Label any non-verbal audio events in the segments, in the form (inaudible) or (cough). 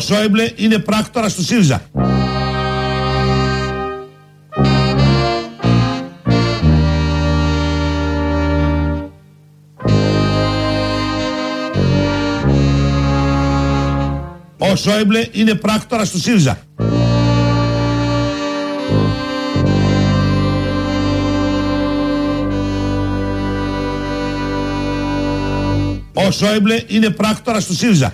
Ο Σόιμπλε είναι πράκτορα του ΣΥΡΙΖΑ. Ο Σόιμπλε είναι πράκτορα του ΣΥΡΙΖΑ. Ο Σόιμπλε είναι πράκτορα του ΣΥΡΙΖΑ.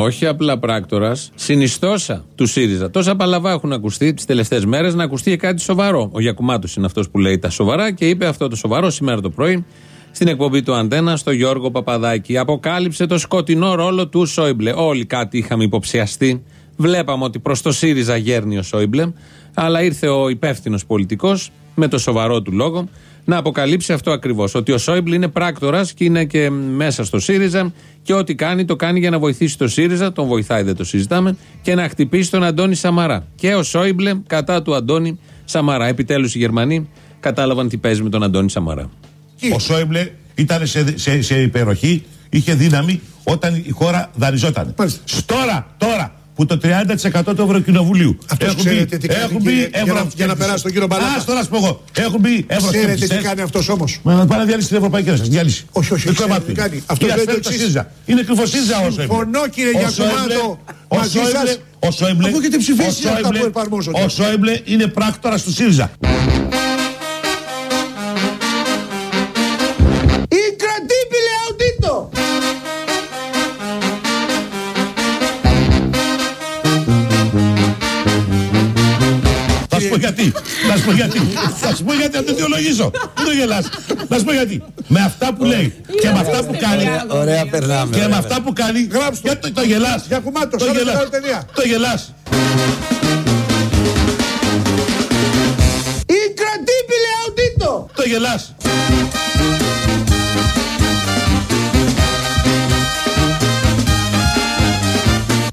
Όχι απλά πράκτορας, συνιστόσα του ΣΥΡΙΖΑ. Τόσα παλαβά έχουν ακουστεί τις τελευταίες μέρες να ακουστεί κάτι σοβαρό. Ο Γιακουμάτος είναι αυτός που λέει τα σοβαρά και είπε αυτό το σοβαρό σήμερα το πρωί στην εκπομπή του Αντένα στο Γιώργο Παπαδάκη. Αποκάλυψε το σκοτεινό ρόλο του Σόιμπλε. Όλοι κάτι είχαμε υποψιαστεί. Βλέπαμε ότι προς το ΣΥΡΙΖΑ γέρνει ο Σόιμπλε. Αλλά ήρθε ο υπεύθυνος πολιτικός με το σοβαρό του λόγο να αποκαλύψει αυτό ακριβώς. Ότι ο Σόιμπλε είναι πράκτορας και είναι και μέσα στο ΣΥΡΙΖΑ και ό,τι κάνει το κάνει για να βοηθήσει το ΣΥΡΙΖΑ. Τον βοηθάει, δεν το συζητάμε. Και να χτυπήσει τον Αντώνη Σαμαρά. Και ο Σόιμπλε κατά του Αντώνη Σαμαρά. Επιτέλους οι Γερμανοί κατάλαβαν τι παίζει με τον Αντώνη Σαμαρά. Ο Σόιμπλε ήταν σε, σε, σε υπεροχή, είχε δύναμη όταν η χώρα δανειζόταν. Τώρα, τώρα που το 30% του Ευρωκοινοβουλίου Αυτός έχουν ξέρετε μπει, τι κάνει, έχουν κύριε, μπει για να- για να περάσει τον κύριο Μπαλάκα. Α, τώρα σου πω εγώ. Έχουν μπει Ξέρετε τι ευρωσκεπτιστές. κάνει αυτός όμως; Μα να πάει να διαλύσει την Ευρωπαϊκή Ένωση. Διαλύσει. Όχι, όχι, Δεν ξέρετε κομμάτι τι του. κάνει. Αυτό Είναι λέει το αστέρι εξής. ΣΥΡΙΖΑ. Είναι κρυφό ΣΥΡΙΖΑ ο Σόιμπλε. Συμφωνώ, κύριε Ο Γιακουμάτο, Σόιμπλε- ο μαζί Σόιμπλε- σας. Ο Σόιμπλε. Αφού έχετε ψηφίσει ο αυτά που Σόιμπλε- εφαρμόζονται. Ο Σόιμπλε είναι πράκτορα του ΣΥΡΙΖΑ. Γιατί. Θα σου πω γιατί. Θα σου πω γιατί, θα το αιτιολογήσω. Μην το γελάς. Θα σου πω γιατί. Με αυτά που λέει και με αυτά που κάνει. Ωραία, περνάμε. Και με ωραία. αυτά που κάνει. Γράψτε το. Γιατί το, το γελάς. Γιακουμάτο, Το σαν γελάς. μεγάλη ταινία. Το γελάς. Incredibile audito! Το γελάς.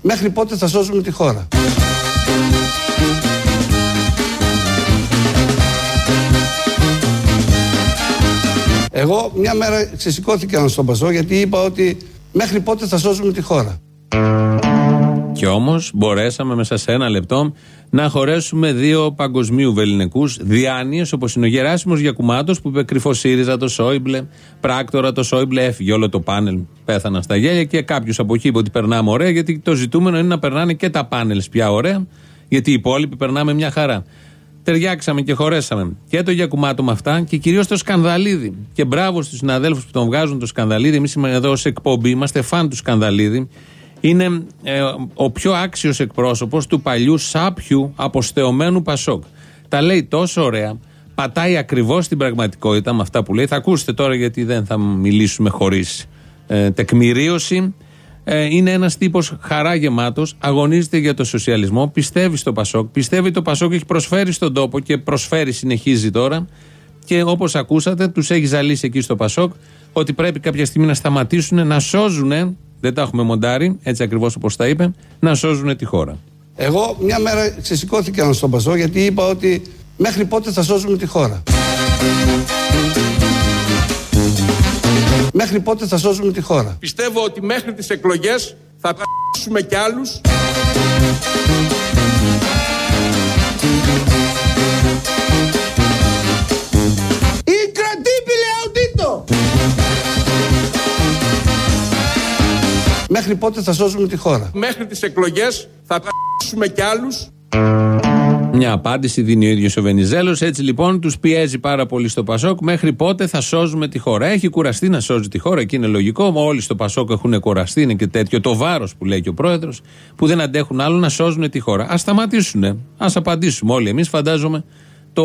Μέχρι πότε θα σώζουμε τη χώρα; Εγώ μια μέρα ξεσηκώθηκα στον Πασό γιατί είπα ότι μέχρι πότε θα σώζουμε τη χώρα. Και όμως μπορέσαμε μέσα σε ένα λεπτό να χωρέσουμε δύο παγκοσμίου βεληνικούς διάνοιε, όπως είναι ο Γεράσιμος Γιακουμάτος που είπε κρυφός ΣΥΡΙΖΑ το Σόιμπλε, πράκτορα το Σόιμπλε, έφυγε όλο το πάνελ. Πέθαναν στα γέλια και κάποιος από εκεί είπε ότι περνάμε ωραία, γιατί το ζητούμενο είναι να περνάνε και τα πάνελ πια ωραία, γιατί οι υπόλοιποι περνάμε μια χαρά. Ταιριάξαμε και χωρέσαμε και το Γιακουμάτο με αυτά και κυρίως το Σκανδαλίδη. Και μπράβο στους συναδέλφους που τον βγάζουν το Σκανδαλίδη. Εμείς είμαστε εδώ ως εκπομπή, είμαστε φαν του Σκανδαλίδη. Είναι ε, ο πιο άξιος εκπρόσωπος του παλιού σάπιου αποστεωμένου Πασόκ. Τα λέει τόσο ωραία, πατάει ακριβώς την πραγματικότητα με αυτά που λέει. Θα ακούσετε τώρα γιατί δεν θα μιλήσουμε χωρίς ε, τεκμηρίωση. Ε, είναι ένας τύπος χαρά γεμάτος, αγωνίζεται για το σοσιαλισμό, πιστεύει στο Πασόκ, πιστεύει το Πασόκ έχει προσφέρει στον τόπο και προσφέρει, συνεχίζει τώρα. Και όπως ακούσατε, τους έχει ζαλίσει εκεί στο Πασόκ ότι πρέπει κάποια στιγμή να σταματήσουν να σώζουν, δεν τα έχουμε μοντάρει, έτσι ακριβώς όπως τα είπε, να σώζουν τη χώρα. Εγώ μια μέρα ξεσηκώθηκα στον Πασό γιατί είπα ότι μέχρι πότε θα σώζουμε τη χώρα. Μέχρι πότε θα σώζουμε τη χώρα; Πιστεύω ότι μέχρι τις εκλογές θα π***σουμε κι άλλους Incredibile audito! Μέχρι πότε θα σώζουμε τη χώρα; μέχρι τις εκλογές θα π***σουμε κι άλλους Μια απάντηση δίνει ο ίδιος ο Βενιζέλος. Έτσι λοιπόν τους πιέζει πάρα πολύ στο Πασόκ μέχρι πότε θα σώζουμε τη χώρα; Έχει κουραστεί να σώζει τη χώρα και είναι λογικό. Όλοι στο Πασόκ έχουν κουραστεί, είναι και τέτοιο το βάρος που λέει και ο πρόεδρος, που δεν αντέχουν άλλο να σώζουν τη χώρα. Α σταματήσουν. Α απαντήσουμε όλοι. Εμείς φαντάζομαι το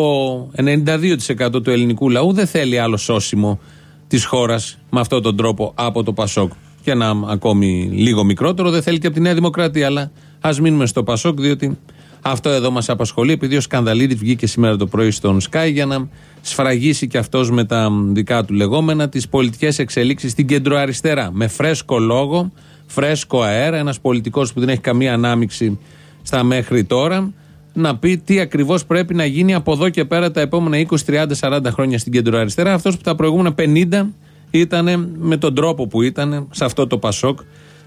92% του ελληνικού λαού δεν θέλει άλλο σώσιμο της χώρας με αυτόν τον τρόπο από το Πασόκ. Και ένα ακόμη λίγο μικρότερο δεν θέλει και από τη Νέα Δημοκρατία. Αλλά ας μείνουμε στο Πασόκ, διότι αυτό εδώ μας απασχολεί, επειδή ο Σκανδαλίδης βγήκε σήμερα το πρωί στον Sky για να σφραγίσει και αυτός με τα δικά του λεγόμενα τις πολιτικές εξελίξεις στην κεντροαριστερά. Με φρέσκο λόγο, φρέσκο αέρα, ένας πολιτικός που δεν έχει καμία ανάμειξη στα μέχρι τώρα, να πει τι ακριβώς πρέπει να γίνει από εδώ και πέρα τα επόμενα 20, 30, 40 χρόνια στην κεντροαριστερά. Αυτός που τα προηγούμενα 50 ήταν με τον τρόπο που ήταν σε αυτό το Πασόκ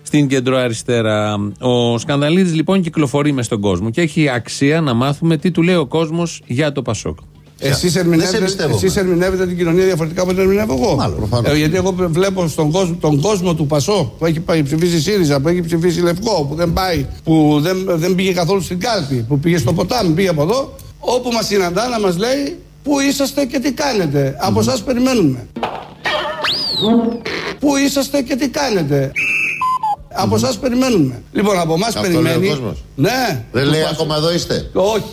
στην κεντροαριστερά. Ο Σκανδαλίδης λοιπόν κυκλοφορεί μες στον κόσμο και έχει αξία να μάθουμε τι του λέει ο κόσμος για το Πασόκ. Εσείς σε ερμηνεύετε, εμπιστεύομαι. εσείς ερμηνεύετε την κοινωνία διαφορετικά από την ερμηνεύω εγώ; Μάλλον, προφανώς. Ε, γιατί εγώ βλέπω στον κόσμο, τον κόσμο του Πασό που έχει πάει, ψηφίσει ΣΥΡΙΖΑ, που έχει ψηφίσει Λευκό, που δεν πάει, που δεν, δεν πήγε καθόλου στην κάλπη, που πήγε στο ποτάμι, πήγε από εδώ, όπου μας συναντά να μας λέει πού είσαστε και τι κάνετε; Από εσά περιμένουμε. Πού είσαστε και τι κάνετε; Από εσά περιμένουμε. Λοιπόν, από εμάς Αυτό περιμένει. λέει ο κόσμος. Ναι. Δεν του λέει Πασό. ακόμα εδώ είστε. Όχι.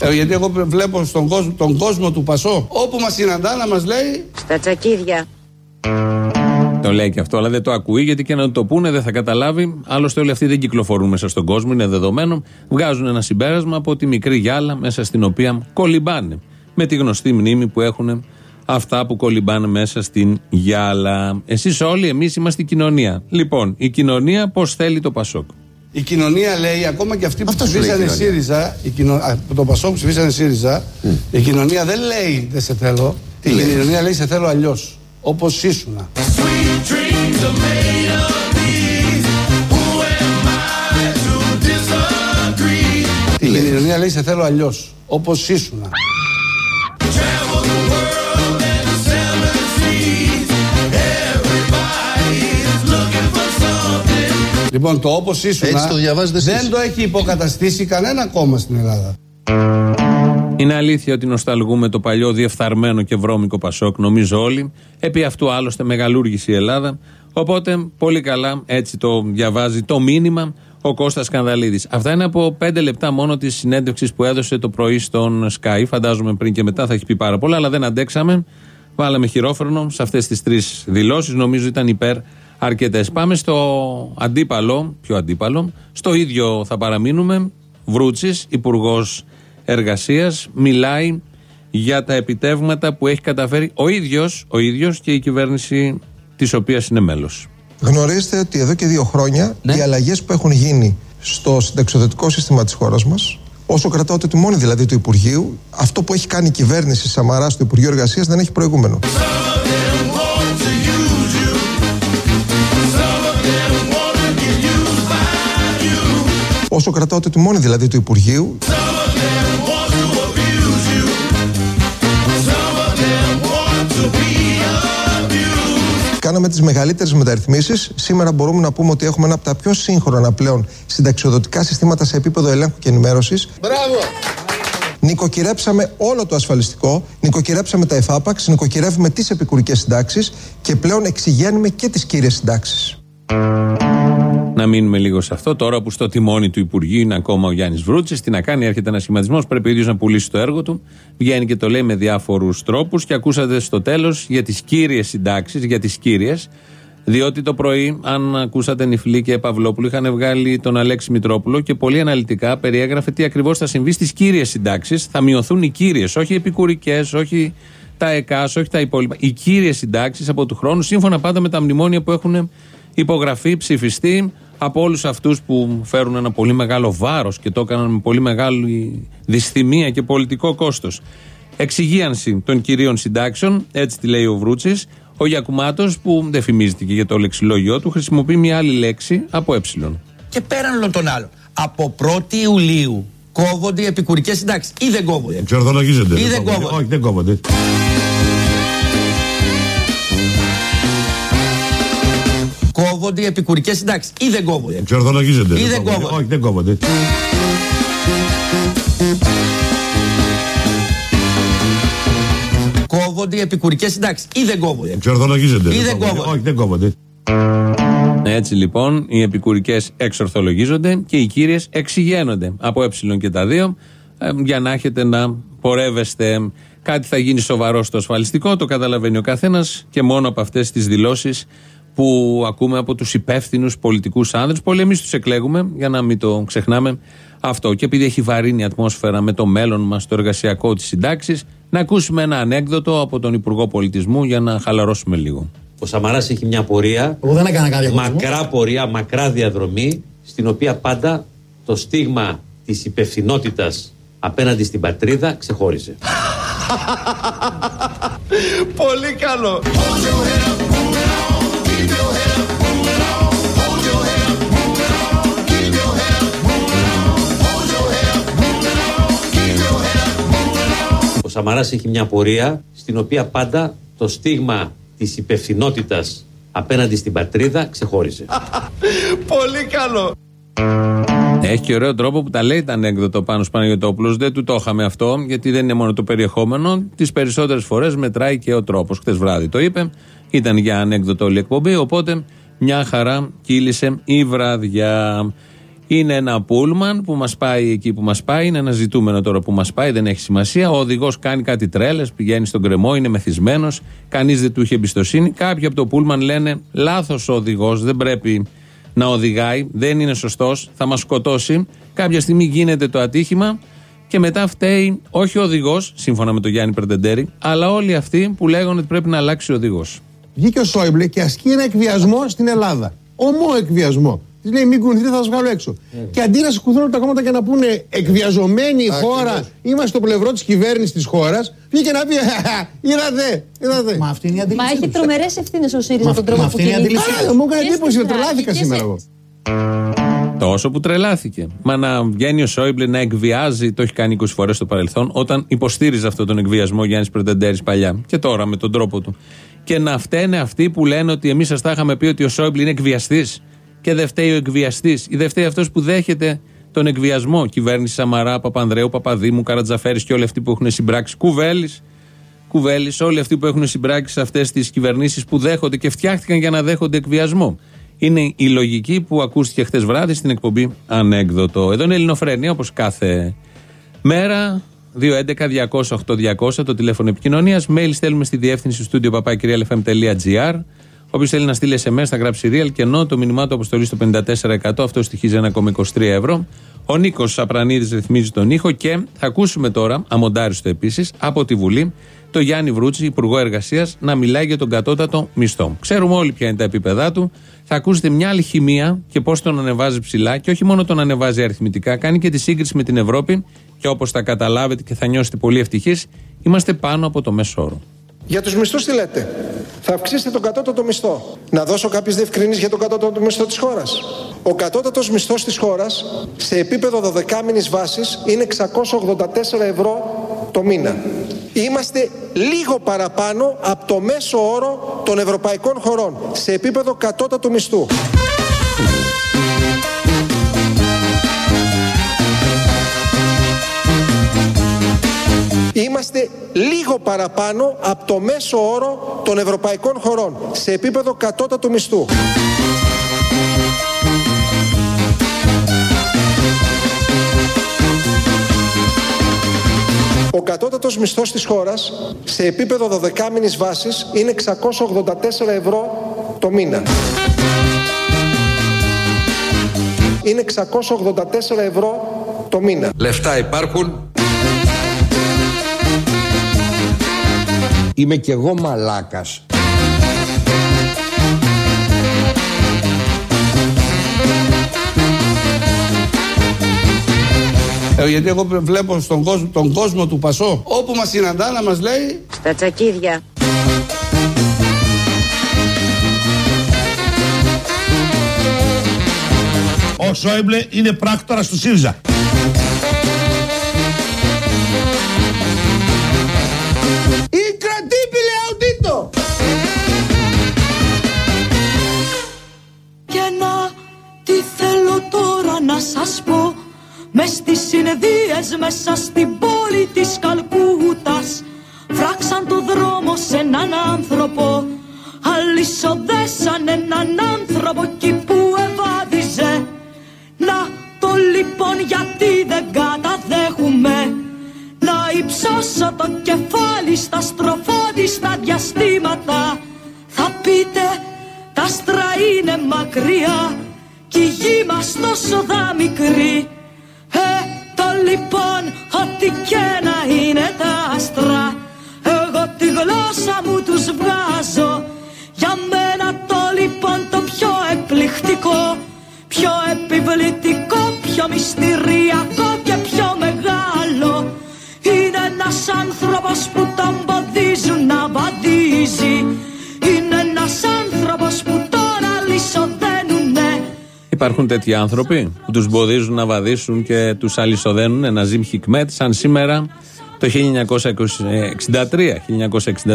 Ε, γιατί εγώ βλέπω στον κόσμο, τον κόσμο του Πασό όπου μας συναντά να μας λέει Στα τσακίδια. Το λέει και αυτό, αλλά δεν το ακούει γιατί και να το πούνε δεν θα καταλάβει. Άλλωστε, όλοι αυτοί δεν κυκλοφορούν μέσα στον κόσμο, είναι δεδομένο. Βγάζουν ένα συμπέρασμα από τη μικρή γυάλα μέσα στην οποία κολυμπάνε. Με τη γνωστή μνήμη που έχουν αυτά που κολυμπάνε μέσα στην γυάλα. Εσείς όλοι, εμείς είμαστε η κοινωνία. Λοιπόν, η κοινωνία πώς θέλει το Πασόκ; Η κοινωνία λέει, ακόμα και αυτοί που Αυτό σου λέει η ψηφίσανε κοινωνία. ΣΥΡΙΖΑ, η κοινο... α, το Πασό που ψηφίσανε ΣΥΡΙΖΑ, η κοινωνία δεν λέει δεν σε θέλω. Τι η λέει; κοινωνία λέει σε θέλω αλλιώς. Όπως ήσουνα. Τι Η λέει. κοινωνία λέει σε θέλω αλλιώς. Όπως ήσουνα. Λοιπόν, το όπως ήσουνα Έτσι το διαβάζετε εσείς. δεν το έχει υποκαταστήσει κανένα κόμμα στην Ελλάδα. Είναι αλήθεια ότι νοσταλγούμε το παλιό διεφθαρμένο και βρώμικο Πασόκ, νομίζω όλοι. Επί αυτού άλλωστε μεγαλούργησε η Ελλάδα. Οπότε πολύ καλά έτσι το διαβάζει το μήνυμα ο Κώστας Σκανδαλίδης. Αυτά είναι από πέντε λεπτά μόνο της συνέντευξης που έδωσε το πρωί στον Sky. Φαντάζομαι πριν και μετά θα έχει πει πάρα πολλά, αλλά δεν αντέξαμε. Βάλαμε χειρόφρονο σε αυτές τις τρεις δηλώσεις. Νομίζω ήταν υπέρ αρκετές. Πάμε στο αντίπαλο, πιο αντίπαλο. Στο ίδιο θα παραμείνουμε. Βρούτσης, υπουργός εργασίας, μιλάει για τα επιτεύγματα που έχει καταφέρει ο ίδιος ο ίδιος και η κυβέρνηση της οποίας είναι μέλος. Γνωρίζετε ότι εδώ και δύο χρόνια οι αλλαγές που έχουν γίνει στο συνταξιοδοτικό σύστημα της χώρας μας, όσο κρατάω το τιμόνι δηλαδή του Υπουργείου, αυτό που έχει κάνει η κυβέρνηση Σαμαρά στο Υπουργείο Εργασίας δεν έχει προηγούμενο. Όσο κρατάω το τιμόνι δηλαδή του Υπουργείου, Κάναμε τις μεγαλύτερες μεταρρυθμίσεις. Σήμερα μπορούμε να πούμε ότι έχουμε ένα από τα πιο σύγχρονα πλέον συνταξιοδοτικά συστήματα σε επίπεδο ελέγχου και ενημέρωσης. Μπράβο. Νοικοκυρέψαμε όλο το ασφαλιστικό, νοικοκυρέψαμε τα εφάπαξ, νοικοκυρεύουμε τις επικουρικές συντάξεις και πλέον εξηγαίνουμε και τις κύριες συντάξεις. Να μείνουμε λίγο σε αυτό. Τώρα που στο τιμόνι του Υπουργείου είναι ακόμα ο Γιάννης Βρούτσης, τι να κάνει, έρχεται ένας σχηματισμός. Πρέπει ο ίδιος να πουλήσει το έργο του. Βγαίνει και το λέει με διάφορους τρόπους. Και ακούσατε στο τέλος για τις κύριες συντάξεις, για τις κύριες. Διότι το πρωί, αν ακούσατε Νιφλή και Παυλόπουλο, είχαν βγάλει τον Αλέξη Μητρόπουλο και πολύ αναλυτικά περιέγραφε τι ακριβώς θα συμβεί στις κύριες συντάξεις. Θα μειωθούν οι κύριες, όχι οι επικουρικές, όχι τα ΕΚΑΣ, όχι τα υπόλοιπα. Οι κύριες συντάξεις από του χρόνου, σύμφωνα πάντα με τα μνημόνια που έχουν υπογραφεί, ψηφιστεί από όλους αυτούς που φέρουν ένα πολύ μεγάλο βάρος και το έκαναν με πολύ μεγάλη δυσθυμία και πολιτικό κόστος. Εξυγίανση των κυρίων συντάξεων, έτσι τη λέει ο Βρούτσης. Ο Γιακουμάτος, που δεν φημίζεται και για το λεξιλόγιο του, χρησιμοποιεί μια άλλη λέξη από ε. Και πέραν όλων των άλλων. Από 1η Ιουλίου κόβονται οι επικουρικές συντάξεις. Ή δεν κόβονται; Ξορδολογίζονται. Ή δεν κόβονται. Όχι, δεν κόβονται. Κόβονται οι επικουρικές συντάξεις. Ή δεν κόβονται. Ξορδολογίζονται. Ή δεν κόβονται. Όχι, δεν κόβονται. Κόβονται οι επικουρικές συντάξεις. Ή δεν κόβονται. Ξορδολογίζονται. Ή δεν κόβονται. Όχι, δεν κόβονται. Έτσι λοιπόν, οι επικουρικές εξορθολογίζονται και οι κύριες εξηγαίνονται. Από ε και τα δύο, ε, για να έχετε να πορεύεστε. Κάτι θα γίνει σοβαρό στο ασφαλιστικό, το καταλαβαίνει ο καθένας και μόνο από αυτές τις δηλώσεις που ακούμε από τους υπεύθυνους πολιτικούς άνδρες. Πολλοί εμείς τους εκλέγουμε, για να μην το ξεχνάμε αυτό. Και επειδή έχει βαρύνει η ατμόσφαιρα με το μέλλον μας, το εργασιακό της συντάξης, να ακούσουμε ένα ανέκδοτο από τον Υπουργό Πολιτισμού για να χαλαρώσουμε λίγο. Ο Σαμαράς έχει μια πορεία, μακρά πορεία, μακρά διαδρομή, στην οποία πάντα το στίγμα της υπευθυνότητας απέναντι στην πατρίδα ξεχώριζε. (laughs) Πολύ καλό. Σαμαράς έχει μια πορεία στην οποία πάντα το στίγμα της υπευθυνότητας απέναντι στην πατρίδα ξεχώριζε. (laughs) Πολύ καλό. Έχει και ωραίο τρόπο που τα λέει τα ανέκδοτο πάνω στους Παναγιώτοπουλους. Δεν του το είχαμε αυτό, γιατί δεν είναι μόνο το περιεχόμενο. Τις περισσότερες φορές μετράει και ο τρόπος. Χθες βράδυ το είπε. Ήταν για ανέκδοτο όλη η εκπομπή. Οπότε μια χαρά κύλησε η βραδιά. Είναι ένα πούλμαν που μας πάει εκεί που μας πάει. Είναι ένα ζητούμενο τώρα που μας πάει, δεν έχει σημασία. Ο οδηγός κάνει κάτι τρέλες, πηγαίνει στον κρεμό, είναι μεθυσμένος. Κανείς δεν του είχε εμπιστοσύνη. Κάποιοι από το πούλμαν λένε λάθος ο οδηγός, δεν πρέπει να οδηγάει, δεν είναι σωστός, θα μας σκοτώσει. Κάποια στιγμή γίνεται το ατύχημα και μετά φταίει όχι ο οδηγός, σύμφωνα με τον Γιάννη Περντεντέρη, αλλά όλοι αυτοί που λέγανε ότι πρέπει να αλλάξει ο οδηγός. Βγήκε ο Σόιμπλε και ασκεί ένα εκβιασμό στην Ελλάδα. Ομό εκβιασμό. Τη λέει: Μην κουνηθείτε, θα σας βγάλω έξω. Και αντί να σηκωθούν τα κόμματα και να πούνε εκβιαζομένη η χώρα, είμαστε στο πλευρό της κυβέρνησης της χώρας, βγήκε να πει: Είδατε, είδατε. Μα αυτή είναι η Μα αντίληψή έχει τους. τρομερές ευθύνες ο ΣΥΡΙΖΑ Μα τον αυτή- τρόπο μα που αυτή είναι η κινείται. αντίληψή Α, μου έκανε Και εντύπωση, στην τρελάθηκα και σήμερα σε- εγώ. Τόσο που τρελάθηκε. Μα να βγαίνει ο Σόιμπλε να εκβιάζει, το έχει κάνει 20 φορές στο παρελθόν, όταν υποστήριζε αυτόν τον εκβιασμό ο Γιάννης Πρετεντέρης παλιά. Και τώρα με τον τρόπο του. Και να φταίνε αυτοί που λένε ότι εμείς σας τα είχαμε πει ότι ο Σόιμπλε είναι εκβιαστής. Και δεν φταίει ο εκβιαστής. Ή δεν φταίει αυτός που δέχεται τον εκβιασμό. Κυβέρνηση Σαμαρά, Παπανδρέου, Παπαδήμου, Καρατζαφέρης και όλοι αυτοί που έχουν συμπράξει. Κουβέλης. Κουβέλης, όλοι αυτοί που έχουν συμπράξει σε αυτές τις κυβερνήσεις που δέχονται και φτιάχτηκαν για να δέχονται εκβιασμό. Είναι η λογική που ακούστηκε χθες βράδυ στην εκπομπή Ανέκδοτο. Εδώ είναι η Ελληνοφρένια, όπως κάθε μέρα. 211-200-8200 το τηλέφωνο επικοινωνίας. Mail στέλνουμε στη διεύθυνση στούντιο παπάκυριαλεφm.gr. Όποιος θέλει να στείλει SMS θα γράψει real και ενώ το μηνυμά του αποστολή στο 54% αυτό στοιχίζει 1,23 ευρώ. Ο Νίκος Απρανίδη ρυθμίζει τον ήχο και θα ακούσουμε τώρα, αμοντάριστο επίσης, από τη Βουλή, το Γιάννη Βρούτση, Υπουργό Εργασίας, να μιλάει για τον κατώτατο μισθό. Ξέρουμε όλοι ποια είναι τα επίπεδά του. Θα ακούσετε μια άλλη χημεία και πώς τον ανεβάζει ψηλά και όχι μόνο τον ανεβάζει αριθμητικά, κάνει και τη σύγκριση με την Ευρώπη και όπως θα καταλάβετε και θα νιώσετε πολύ ευτυχείς, είμαστε πάνω από το μέσο όρο. Για τους μισθούς τι λέτε; Θα αυξήσετε τον κατώτατο μισθό. Να δώσω κάποιες διευκρινήσεις για τον κατώτατο μισθό της χώρας. Ο κατώτατος μισθός της χώρας σε επίπεδο 12 μήνης βάσης είναι 684 ευρώ το μήνα. Είμαστε λίγο παραπάνω από το μέσο όρο των ευρωπαϊκών χωρών σε επίπεδο κατώτατου μισθού. Είμαστε λίγο παραπάνω από το μέσο όρο των ευρωπαϊκών χωρών σε επίπεδο κατώτατου μισθού. Ο κατώτατος μισθός της χώρας σε επίπεδο 12 μήνης βάσης είναι 684 ευρώ το μήνα. Είναι 684 ευρώ το μήνα. Λεφτά υπάρχουν. Είμαι κι εγώ μαλάκας. Ε, γιατί εγώ βλέπω στον κόσμο, τον κόσμο του Πασό, όπου μας συναντά να μας λέει Στα τσακίδια. Ο Σόιμπλε είναι πράκτορα του ΣΥΡΙΖΑ. Μέσα στην που τους βγάζω. Για μένα το λοιπόν το πιο εκπληκτικό Πιο επιβλητικό, πιο μυστηριακό και πιο μεγάλο Είναι ένας άνθρωπος που τον ποδίζουν να βαδίζει. Είναι ένας άνθρωπος που τον αλυσοδένουνε Υπάρχουν τέτοιοι άνθρωποι που τους εμποδίζουν να βαδίσουν και τους αλυσοδένουνε. Ένα Ζιμ Χικμέτ, σαν σήμερα το 1963.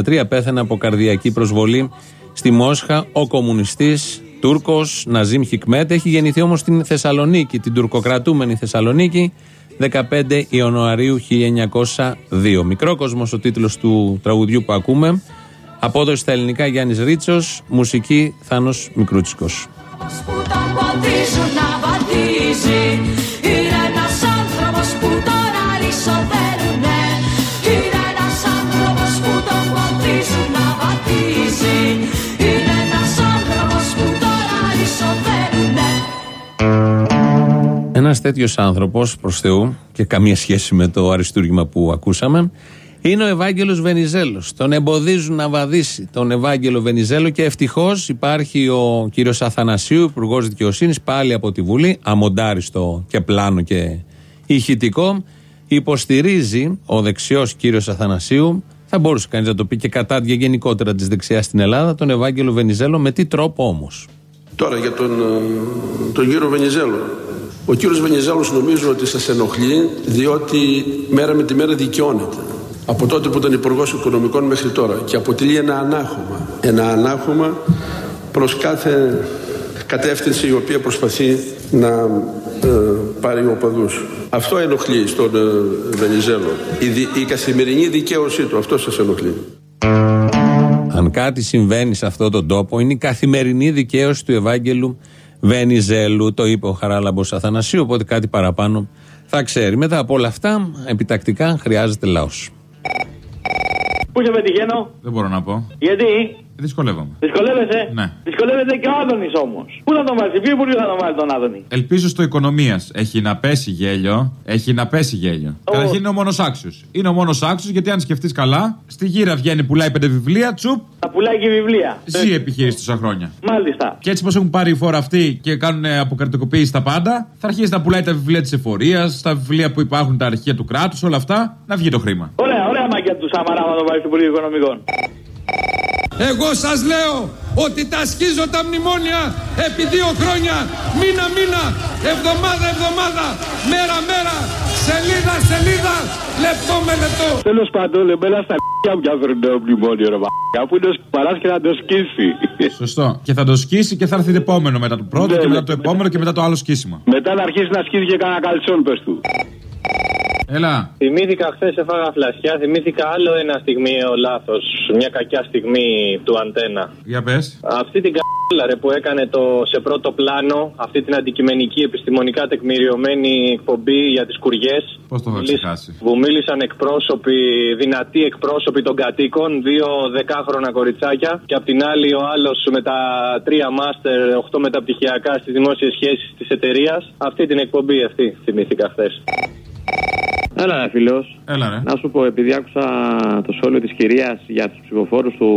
1963 πέθανε από καρδιακή προσβολή στη Μόσχα ο κομμουνιστής Τούρκος Ναζίμ Χικμέτ. Έχει γεννηθεί όμως στην Θεσσαλονίκη, την τουρκοκρατούμενη Θεσσαλονίκη, 15 Ιανουαρίου 1902. Μικρό κόσμος ο τίτλος του τραγουδιού που ακούμε. Απόδοση στα ελληνικά Γιάννης Ρίτσος, μουσική Θάνος Μικρούτσικος. που τον ποδίζουν να βαδίζει Είναι ένας άνθρωπος που τον αλυσοδένουνε Ένας τέτοιος άνθρωπος προς Θεού και καμία σχέση με το αριστούργημα που ακούσαμε είναι ο Ευάγγελος Βενιζέλος. Τον εμποδίζουν να βαδίσει τον Ευάγγελο Βενιζέλο και ευτυχώς υπάρχει ο κύριος Αθανασίου, υπουργός Δικαιοσύνης, πάλι από τη Βουλή, αμοντάριστο και πλάνο και ηχητικό. Υποστηρίζει ο δεξιός κύριος Αθανασίου, θα μπορούσε κανείς να το πει και κατά γενικότερα της δεξιάς στην Ελλάδα, τον Ευάγγελο Βενιζέλο. Με τι τρόπο όμως; Τώρα για τον, ε, τον κύριο Βενιζέλο. Ο κύριος Βενιζέλος νομίζω ότι σας ενοχλεί διότι μέρα με τη μέρα δικαιώνεται. Από τότε που ήταν Υπουργός Οικονομικών μέχρι τώρα και αποτελεί ένα ανάχωμα. Ένα ανάχωμα προς κάθε κατεύθυνση η οποία προσπαθεί να ε, πάρει οπαδούς. Αυτό ενοχλεί στον ε, Βενιζέλο. Η, δι- η καθημερινή δικαίωσή του. Αυτό σας ενοχλεί. Αν κάτι συμβαίνει σε αυτόν τον τόπο, είναι η καθημερινή δικαίωση του Ευάγγελου Βενιζέλου. Το είπε ο Χαράλαμπος Αθανασίου, οπότε κάτι παραπάνω θα ξέρει. Μετά από όλα αυτά, επιτακτικά χρειάζεται λαός. Πού σε πετυχαίνω, Δεν μπορώ να πω. γιατί; Δυσκολεύομαι. δυσκολεύεσαι; Ναι. Δυσκολεύεται και ο Άδωνης όμως. Πού θα τον βάλεις, ποιο υπουργείο θα τον βάλει τον Άδωνη; Ελπίζω στο οικονομίας. Έχει να πέσει γέλιο. Έχει να πέσει γέλιο. Καταρχήν είναι ο μόνος άξιος. Είναι ο μόνος άξιος γιατί αν σκεφτείς καλά, στη γύρα βγαίνει, πουλάει πέντε βιβλία, τσουπ, Θα πουλάει και βιβλία. ζει η επιχείρηση τόσα χρόνια. Μάλιστα. Και έτσι πώ έχουν πάρει η φόρα αυτή και κάνουν αποκρατικοποίηση τα πάντα, θα αρχίσει να πουλάει τα βιβλία της εφορίας, τα βιβλία που υπάρχουν, τα αρχεία του κράτους, όλα αυτά, να βγει το χρήμα. Ωραία, ωραία μαγιά τους Σαμαρά να τον βάλεις στο Υπουργείο Οικονομικών. Εγώ σας λέω ότι τα σκίζω τα μνημόνια επί δύο χρόνια, μήνα μήνα, εβδομάδα εβδομάδα, μέρα μέρα, σελίδα σελίδα, λεπτό με λεπτό. Τέλος πάντων, εμένα στα π***ια μου για το μνημόνιο, ρε μαγιά. Που είναι παράς και να το σκίσει. Σωστό. Και θα το σκίσει και θα έρθει το επόμενο μετά το πρώτο Ναι, και ναι. μετά το επόμενο και μετά το άλλο σκίσιμο. Μετά να αρχίσει να σκίσει και κανένα καλτσόν, πες του. Έλα. Θυμήθηκα χθες έφαγα φλασιά, θυμήθηκα άλλο ένα στιγμίο λάθος. Μια κακιά στιγμή του αντένα. Για πες. Αυτή την κα***λα ρε που έκανε το σε πρώτο πλάνο, αυτή την αντικειμενική επιστημονικά τεκμηριωμένη εκπομπή για τις κουριές. Πώς το θα ξεχάσει; Που μίλησαν εκπρόσωποι, δυνατοί εκπρόσωποι των κατοίκων, δύο δεκάχρονα κοριτσάκια. Και απ' την άλλη ο άλλος με τα τρία μάστερ, οχτώ μεταπτυχιακά στις δημόσιες σχέσεις της εταιρείας. Αυτή την εκπομπή αυτή θυμήθηκα χθες. Έλα, ρε φίλος. Έλα, ρε. Να σου πω, επειδή άκουσα το σχόλιο της κυρίας για τους ψηφοφόρους του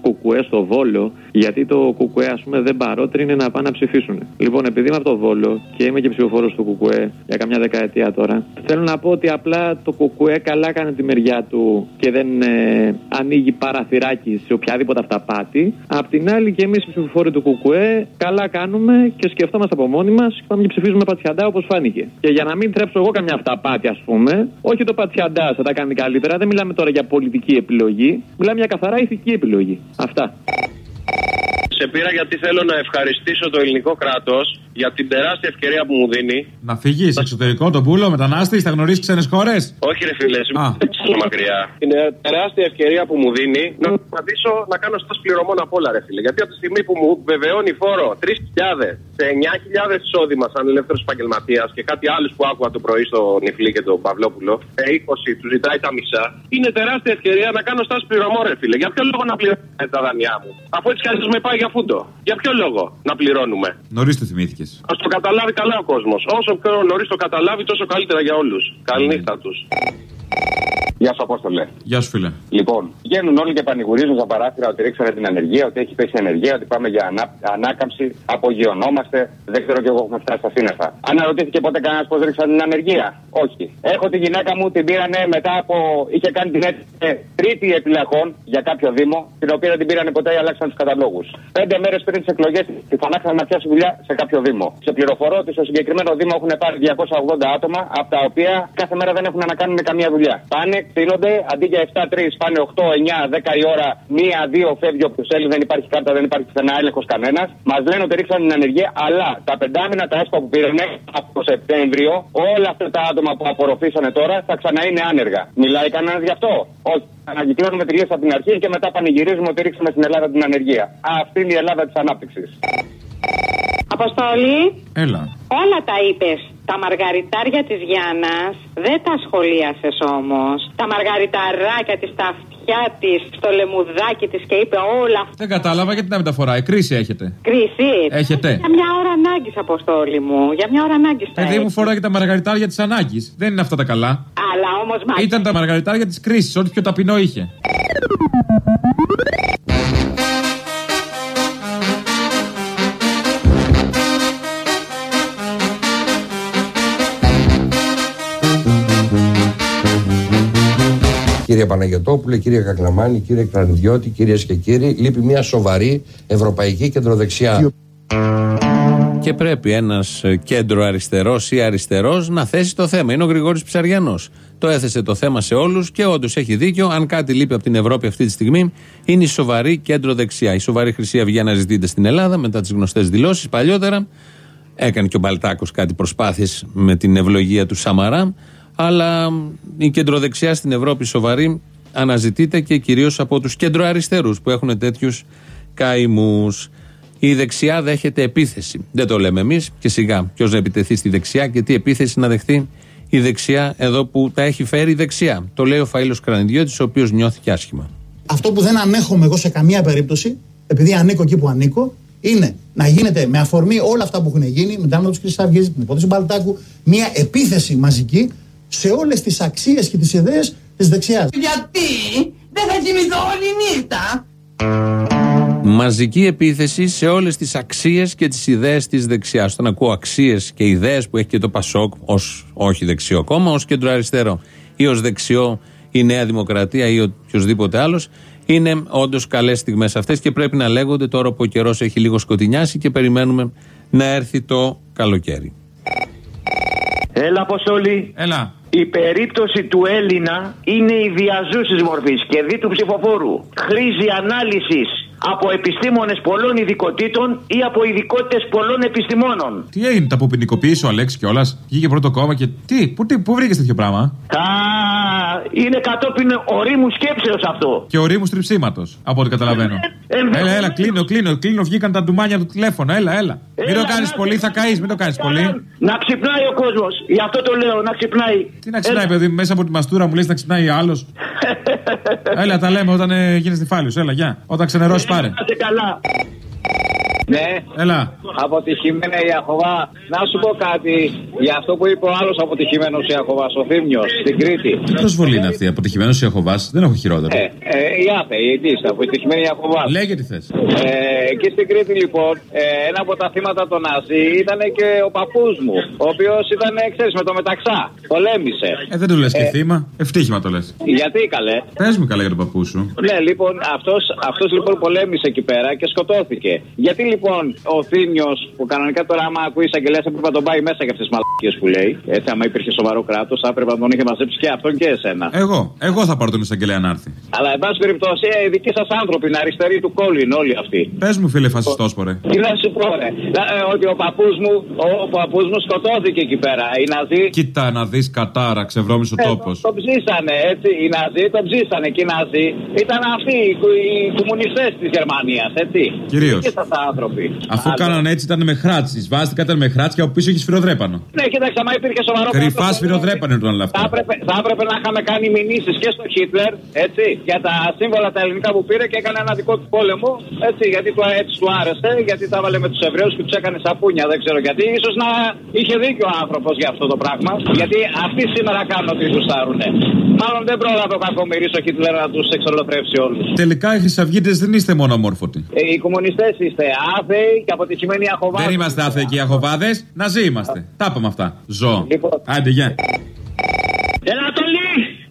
Κουκουέ στο Βόλο, γιατί το Κουκουέ, ας πούμε, δεν παρότρινε να πάνε να ψηφίσουν. Λοιπόν, επειδή είμαι από το Βόλο και είμαι και ψηφοφόρος του Κουκουέ για καμιά δεκαετία τώρα, θέλω να πω ότι απλά το Κουκουέ καλά κάνει τη μεριά του και δεν ε, ανοίγει παραθυράκι σε οποιαδήποτε αυταπάτη. Απ' την άλλη, και εμείς οι ψηφοφόροι του Κουκουέ καλά κάνουμε και σκεφτόμαστε από μόνοι μας και πάμε και ψηφίζουμε πατσιαντά όπως φάνηκε. Και για να μην τρέψω εγώ καμιά αυταπάτη, ας πούμε, όχι το πατσιαντά θα τα κάνει καλύτερα, δεν μιλάμε τώρα για πολιτική επιλογή, μιλάμε για καθαρά ηθική επιλογή. Αυτά. Σε πήρα γιατί θέλω να ευχαριστήσω το ελληνικό κράτος για την τεράστια ευκαιρία που μου δίνει. Να φύγεις εξωτερικό το πούλο, μετανάστης, θα γνωρίσει ξένες χώρες; Όχι, ρε φίλε, δεν ξέρω μακριά. Είναι τεράστια ευκαιρία που μου δίνει να προσπαθήσω να κάνω στάση πληρωμών απ' όλα, ρε φίλε. Γιατί από τη στιγμή που μου βεβαιώνει φόρο 3.000 σε 9.000 εισόδημα σαν ελεύθερος επαγγελματίας και κάτι άλλο που άκουγα το πρωί στο Νιφλί και τον Παυλόπουλο, σε 20 τους ζητάει τα μισά, είναι τεράστια ευκαιρία να κάνω στάση πληρωμών, ρε φίλε. Για ποιο λόγο να πληρώνω τα δανειά μου, αφού έτσι κι αλλιώς με πάει για φούντο. Για ποιο λόγο να πληρώνουμε. Νωρίς το θυμήθηκες. Α το καταλάβει καλά ο κόσμος. Όσο πιο νωρίς το καταλάβει, τόσο καλύτερα για όλους. Καληνύχτα τους. Γεια σου, Απόστολε. Γεια σου, φίλε. Λοιπόν, βγαίνουν όλοι και πανηγουρίζουν στα παράθυρα ότι ρίξανε την ανεργία, ότι έχει πέσει η ανεργία, ότι πάμε για ανά, ανάκαμψη, απογειωνόμαστε. Δεν ξέρω κι εγώ έχουμε φτάσει στα σύννεφα. Αναρωτήθηκε ποτέ κανένας πώς ρίξανε την ανεργία; Όχι. Έχω τη γυναίκα μου, την πήρανε μετά από. είχε κάνει την αίτηση τρίτη επιλαχών για κάποιο Δήμο, την οποία δεν την πήρανε ποτέ ή αλλάξαν τους καταλόγους. Πέντε μέρες πριν τις εκλογές τη φανάξαν να πιάσει δουλειά σε κάποιο Δήμο. Σε πληροφορώ ότι στο συγκεκριμένο Δήμο έχουν πάρει 280 άτομα, από τα οποία κάθε μέρα δεν έχουν να κάνουν καμία δουλειά. Πάνε, κτείνονται, αντί για 7-3 πάνε 8, 9, 10 η ώρα, μία-δύο φεύγει όποιο θέλει, δεν υπάρχει κάρτα, δεν υπάρχει πουθενά έλεγχος κανένας. Μας λένε ότι ρίξαν την ανεργία, αλλά τα πεντάμινα τα έσπα που πήραν από το Σεπτέμβριο, όλα αυτά τα άτομα που απορροφήσανε τώρα θα ξανά είναι άνεργα. Μιλάει κανένας γι' αυτό; Όχι. Ανακυκλώνουμε τη λίστα από την αρχή και μετά πανηγυρίζουμε ότι ρίξαμε στην Ελλάδα την ανεργία. Αυτή είναι η Ελλάδα της ανάπτυξης. Αποστολή, Έλα. όλα τα είπες. Τα μαργαριτάρια της Γιάννας δεν τα σχολίασες όμως. Τα μαργαριταράκια της, τα αυτιά της, στο λεμουδάκι της και είπε όλα αυτά. Δεν κατάλαβα γιατί να μεταφοράει. Κρίση έχετε. Κρίση. Έχετε. Για μια ώρα ανάγκης, Αποστόλη μου. Για μια ώρα ανάγκης. Παιδί μου φοράγε τα μαργαριτάρια της ανάγκης. Δεν είναι αυτά τα καλά. Αλλά όμως μα. Ήταν τα μαργαριτάρια της κρίσης, ό,τι πιο ταπεινό είχε. Κύριε Παναγιωτόπουλε, κύριε Κακλαμάνη, κύριε Κρανιδιώτη, κυρίες και κύριοι, λείπει μια σοβαρή ευρωπαϊκή κεντροδεξιά. Και πρέπει ένας κέντρο αριστερός ή αριστερός να θέσει το θέμα. Είναι ο Γρηγόρης Ψαριανός. Το έθεσε το θέμα σε όλους και όντως έχει δίκιο. Αν κάτι λείπει από την Ευρώπη αυτή τη στιγμή, είναι η σοβαρή κέντρο δεξιά. Η σοβαρή Χρυσή Αυγή αναζητείται στην Ελλάδα μετά τις γνωστές δηλώσεις παλιότερα. Έκανε και ο Μπαλτάκος κάτι προσπάθειες με την ευλογία του Σαμαρά. Αλλά η κεντροδεξιά στην Ευρώπη σοβαρή αναζητείται και κυρίως από τους κεντροαριστερούς που έχουν τέτοιους καημούς. Η δεξιά δέχεται επίθεση. Δεν το λέμε εμείς και σιγά. Ποιος να επιτεθεί στη δεξιά και τι επίθεση να δεχτεί η δεξιά εδώ που τα έχει φέρει η δεξιά. Το λέει ο Φαΐλος Κρανιδιώτης ο οποίος νιώθηκε άσχημα. Αυτό που δεν ανέχομαι εγώ σε καμία περίπτωση, επειδή ανήκω εκεί που ανήκω, είναι να γίνεται με αφορμή όλα αυτά που έχουν γίνει, με την άμυνα της Χρυσής Αυγής, την υπόθεση Μπαλτάκου, μια επίθεση μαζική σε όλες τις αξίες και τις ιδέες της δεξιάς. Γιατί δεν θα κοιμηθώ όλη νύχτα. Μαζική επίθεση σε όλες τις αξίες και τις ιδέες της δεξιάς. Όταν ακούω αξίες και ιδέες που έχει και το Πασόκ, ως όχι δεξιό κόμμα, ως κέντρο αριστερό ή ως δεξιό η Νέα Δημοκρατία ή οποιοδήποτε άλλος, είναι όντως καλές στιγμές αυτές και πρέπει να λέγονται τώρα που ο καιρός έχει λίγο σκοτεινιάσει και περιμένουμε να έρθει το καλοκαίρι. Έλα, Αποστολή. Έλα. Η περίπτωση του Έλληνα είναι ιδιαζούση μορφής και δι του ψηφοφόρου. Χρήζει ανάλυσης από επιστήμονες πολλών ειδικοτήτων ή από ειδικότητες πολλών επιστημόνων. Τι έγινε, τα αποποινικοποίησε ο Αλέξης κιόλας; Βγήκε πρώτο κόμμα και. Τι, πού, τι, πού βρήκες τέτοιο πράγμα; Α, είναι κατόπιν ορίμου σκέψεως αυτό. Και ορίμου τριψίματο, από ό,τι καταλαβαίνω. Ε, έλα, έλα, κλείνω, κλείνω, κλείνω. Βγήκαν τα ντουμάνια από το τηλέφωνο. Έλα, έλα. μην το κάνεις πολύ, θα καείς, μην το κάνεις πολύ. Να ξυπνάει ο κόσμος. Γι' αυτό το λέω, να ξυπνάει. Τι να ξυπνάει, παιδί, μέσα από τη μαστούρα μου λες να ξυπνάει άλλος. (laughs) έλα, τα λέμε όταν ε, γίνεις νυφάλιος. Έλα, γεια. Όταν ξενερώσεις, πάρε. Είστε καλά. Ναι. Έλα. Αποτυχημένα η Αχοβά. Να σου πω κάτι για αυτό που είπε ο άλλος αποτυχημένος η Αχοβά, ο Θήμιος, στην Κρήτη. Τι προσβολή είναι αυτή, αποτυχημένος η Αχοβά, δεν έχω χειρότερο. Ε, ε, η ΑΠΕ, η ΕΤΙΣ, αποτυχημένη η Αχοβά. Λέγε τι θες. Ε, εκεί στην Κρήτη λοιπόν, ε, ένα από τα θύματα των Ναζί ήταν και ο παππούς μου, ο οποίος ήταν, ξέρεις, με το μεταξά. Πολέμησε. Ε, δεν το λες και θύμα. Ευτύχημα το λες. Γιατί καλέ; Πες μου καλά για τον παππούς σου. Ναι, λοιπόν, αυτός αυτός, λοιπόν πολέμησε εκεί πέρα και σκοτώθηκε. Γιατί λοιπόν ο Θήμιος, που κανονικά τώρα άμα ακούει εισαγγελέα έπρεπε να τον πάει μέσα για αυτές τις μαλακίες που λέει. Έτσι, άμα υπήρχε σοβαρό κράτος, θα έπρεπε να τον είχε μαζέψει και αυτόν και εσένα. Εγώ, εγώ θα πάρω τον εισαγγελέα να έρθει. Αλλά εν πάση περιπτώσει, ε, οι δικοί σας άνθρωποι, είναι αριστεροί του κόλλην όλοι αυτοί. Πες μου, φίλε φασιστός, πορε. Τι να σου πω, ρε. Να, ε, ότι ο παππούς μου, ο, ο παππούς μου σκοτώθηκε εκεί πέρα. Οι Ναζί. Κοίτα να δεις κατάρα, ξεβρώμησε ο Ε, τόπος. Το ψήσανε, έτσι. Οι Ναζί το ψήσανε και οι Ναζί ήταν αυτοί οι, οι κομμουνιστές της Γερμανίας, έτσι. Κυρίως. Οι δικοί σας άνθρωποι. άνθρωποι. Αφού Άλλο. κάνανε έτσι ήταν με χράτση. Βάστηκα ήταν με χράτση και από πίσω έχει σφυροδρέπανο. Ναι, κοίταξε, άμα υπήρχε σοβαρό Κρυφά πρόβλημα, σφυροδρέπανο ήταν όλα Θα αυτά. έπρεπε, θα έπρεπε να είχαμε κάνει μηνύσεις και στο Χίτλερ, έτσι, για τα σύμβολα τα ελληνικά που πήρε και έκανε ένα δικό του πόλεμο, έτσι, γιατί του, έτσι του άρεσε, γιατί τα έβαλε με τους Εβραίους και τους έκανε σαπούνια, δεν ξέρω γιατί. σω να είχε δίκιο ο άνθρωπος για αυτό το πράγμα, γιατί αυτοί σήμερα κάνουν ότι τους στάρουνε. Μάλλον δεν πρόλαβε ο κακομοίρης ο Χίτλερ να τους εξολοθρεύσει όλους. Τελικά οι χρυσαυγίτες δεν είστε μόνο αμόρφωτοι. Ε, οι κομμουνιστές είστε άθεοι και αποτυχημένοι αχοβάδε. Δεν είμαστε άθεοι και αχοβάδε. Ναζί είμαστε. Τα είπαμε αυτά. Ζω. Άντε, γεια.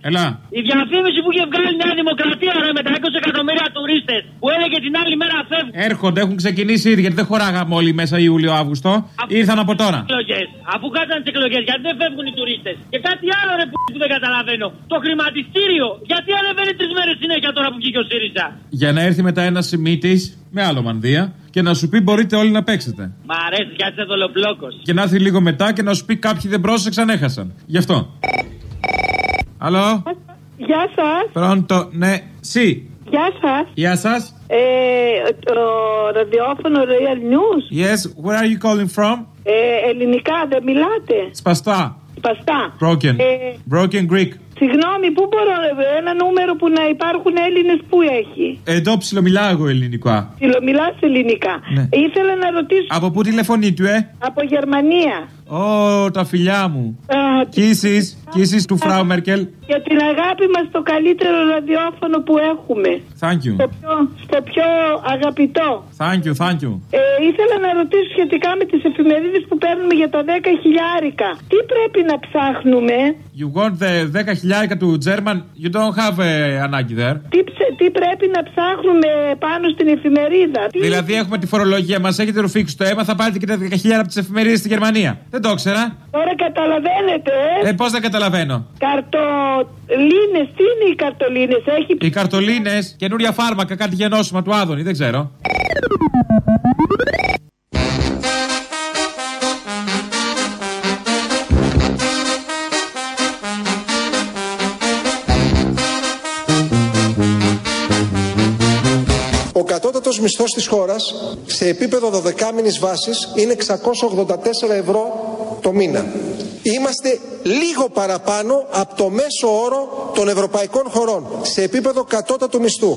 Ελατολή! Έλα. Η διαφήμιση που είχε βγάλει η Νέα Δημοκρατία ρε, με τα 20 εκατομμύρια τουρίστες που έλεγε την άλλη μέρα φεύγουν. Έρχονται, έχουν ξεκινήσει ήδη γιατί δεν χωράγαμε όλοι μέσα Ιούλιο-Αύγουστο. Ήρθαν από τώρα. Εκλογές. Αφού κάτσαν τις εκλογές, γιατί δεν φεύγουν οι τουρίστες. Και κάτι άλλο ρε που δεν καταλαβαίνω. Το χρηματιστήριο. Γιατί ανεβαίνει τρεις μέρες συνέχεια τώρα που βγήκε ο ΣΥΡΙΖΑ; Για να έρθει μετά ένα σημείτης με άλλο μανδύα και να σου πει μπορείτε όλοι να παίξετε. Μ' αρέσει γιατί είσαι δολοπλόκο. Και να έρθει λίγο μετά και να σου πει κάποιοι δεν πρόσεξαν, έχασαν. Γι' αυτό. Αλλο. Γεια σα. Πronto, ναι. Σι. Γεια σα. Γεια σα. Ε, το ραδιόφωνο Real News. Yes, where are you calling from? Ε, ελληνικά δεν μιλάτε. Σπαστά. Σπαστά. Broken. Ε, Broken Greek. Συγγνώμη, πού μπορώ ένα νούμερο που να υπάρχουν Έλληνες που έχει; Εδώ ψιλομιλάω εγώ ελληνικά. Μιλάς ελληνικά. Ναι. Ήθελα να ρωτήσω Από πού τηλεφωνεί του, ε; από Γερμανία. Ω, τα φιλιά μου. Α, Κίσεις, κίσεις του Φράου Μέρκελ. για την αγάπη μας το καλύτερο ραδιόφωνο που έχουμε. Thank you. Στο πιο, στο πιο αγαπητό. Thank you, thank you. Ε, ήθελα να ρωτήσω σχετικά με τις εφημερίδες που παίρνουμε για τα 10 χιλιάρικα. Τι πρέπει να ψάχνουμε, You want the 10 χιλιάρικα του German, you don't have uh, ανάγκη there. τι, ψε- τι πρέπει να ψάχνουμε πάνω στην εφημερίδα; Τι... Δηλαδή έχουμε τη φορολογία μας, έχετε ρουφήξει το αίμα, θα πάρετε και τα 10 χιλιάρικα από τις εφημερίδες στη Γερμανία. Δεν το ήξερα. Τώρα καταλαβαίνετε, ε. Ε, πώς δεν καταλαβαίνω; Καρτολίνες, τι είναι οι καρτολίνες, έχει... Οι καρτολίνες, καινούρια φάρμακα, κάτι γενώσιμα του Άδωνη, δεν ξέρω. Κατώτατος μισθός της χώρας σε επίπεδο 12 μήνης βάσης είναι 684 ευρώ το μήνα. Είμαστε λίγο παραπάνω από το μέσο όρο των ευρωπαϊκών χωρών σε επίπεδο κατώτατου μισθού.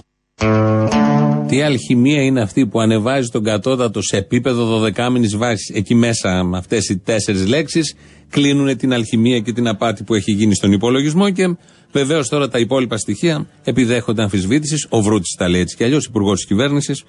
Τι αλχημία είναι αυτή που ανεβάζει τον κατώτατο σε επίπεδο 12 μήνη βάση. Εκεί μέσα με αυτέ οι τέσσερι λέξει κλείνουν την αλχημία και την απάτη που έχει γίνει στον υπολογισμό και βεβαίως τώρα τα υπόλοιπα στοιχεία επιδέχονται αμφισβήτησης. Ο Βρούτης τα λέει έτσι κι αλλιώς, υπουργός της κυβέρνησης.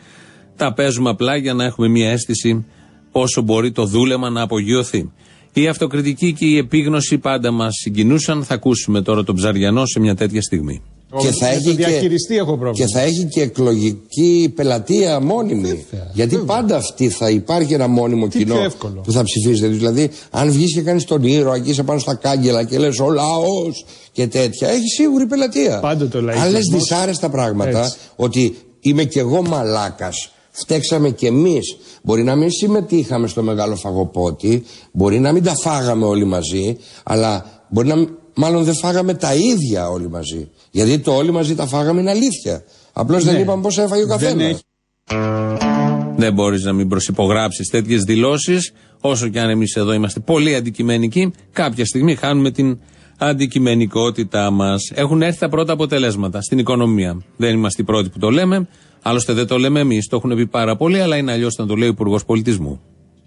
Τα παίζουμε απλά για να έχουμε μια αίσθηση όσο μπορεί το δούλεμα να απογειωθεί. Η αυτοκριτική και η επίγνωση πάντα μας συγκινούσαν. Θα ακούσουμε τώρα τον Ψαριανό σε μια τέτοια στιγμή. Και θα, έχει και, έχω πρόβλημα. και θα έχει και εκλογική πελατεία μόνιμη. Γιατί πάντα αυτή θα υπάρχει ένα μόνιμο Τι κοινό πιο εύκολο. που θα ψηφίζετε. Δηλαδή, αν βγεις και κάνεις τον ήρωα εκεί σε πάνω στα κάγκελα και λες ο λαός και τέτοια, έχει σίγουρη πελατεία. Πάντοτε ο Αν λες λαϊκισμός. δυσάρεστα πράγματα, Έτσι. ότι είμαι κι εγώ μαλάκας, φταίξαμε κι εμείς. Μπορεί να μην συμμετείχαμε στο μεγάλο φαγοπότη, μπορεί να μην τα φάγαμε όλοι μαζί, αλλά μπορεί να μην- μάλλον δεν φάγαμε τα ίδια όλοι μαζί. Γιατί το όλοι μαζί τα φάγαμε είναι αλήθεια. Απλώς δεν Ναι. είπαμε πώς έφαγε ο Δεν καθένας. έχει- Δεν μπορείς να μην προσυπογράψεις τέτοιες δηλώσεις, όσο και αν εμείς εδώ είμαστε πολύ αντικειμενικοί. Κάποια στιγμή χάνουμε την αντικειμενικότητά μας. Έχουν έρθει τα πρώτα αποτελέσματα στην οικονομία. Δεν είμαστε οι πρώτοι που το λέμε. Άλλωστε δεν το λέμε εμείς. Το έχουν πει πάρα πολλοί, αλλά είναι αλλιώς να το λέει ο Υπουργός Πολιτισμού.